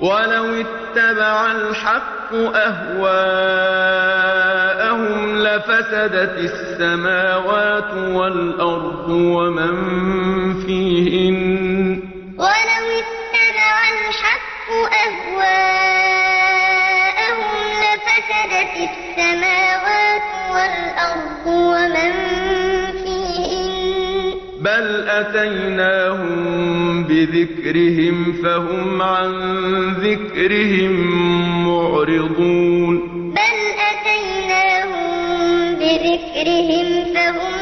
ولو اتبع الحق أهواءهم لفسدت السماوات والأرض ومن فيهن ولو اتبع الحق أهواءهم لفسدت السماوات والأرض ومن فيهن بل أتيناهم بذكرهم فهم عن ذكرهم معرضون. بل أتيناهم بذكرهم فهم